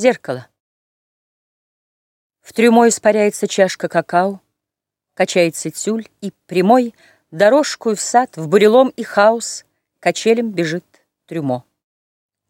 Зеркало. В трюмо испаряется чашка какао, Качается тюль, и прямой Дорожку в сад, в бурелом и хаос Качелем бежит трюмо.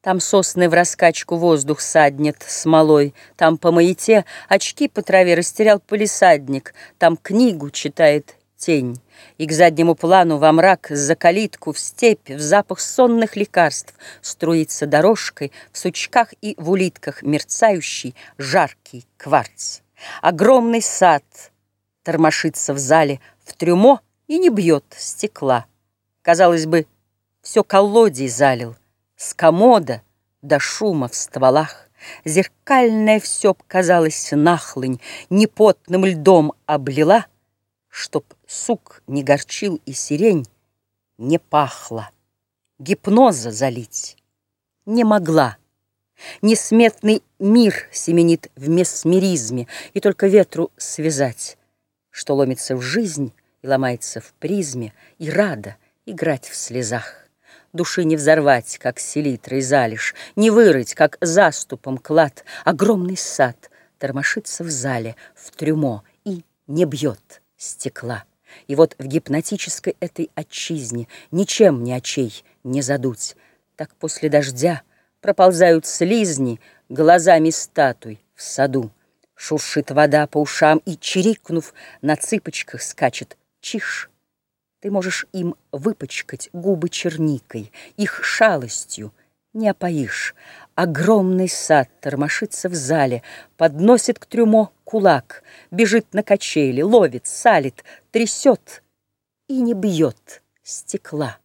Там сосны в раскачку воздух саднет смолой, Там по маяте очки по траве растерял полисадник, Там книгу читает тень, И к заднему плану во мрак, за калитку, в степь, В запах сонных лекарств струится дорожкой, В сучках и в улитках мерцающий жаркий кварц. Огромный сад тормошится в зале, в трюмо и не бьет стекла. Казалось бы, все колодий залил, с комода до шума в стволах. Зеркальное все казалось нахлынь, непотным льдом облила, Чтоб сук не горчил и сирень не пахло. Гипноза залить не могла. Несметный мир семенит в месмеризме, И только ветру связать, Что ломится в жизнь и ломается в призме, И рада играть в слезах. Души не взорвать, как селитрой залишь, Не вырыть, как заступом клад. Огромный сад тормошится в зале, В трюмо и не бьет стекла. И вот в гипнотической этой отчизне Ничем ни очей не задуть. Так после дождя Проползают слизни глазами статуй в саду. Шуршит вода по ушам и, чирикнув, на цыпочках скачет чиш. Ты можешь им выпачкать губы черникой, их шалостью не опоишь. Огромный сад тормошится в зале, подносит к трюмо кулак, бежит на качели, ловит, салит, трясет и не бьет стекла.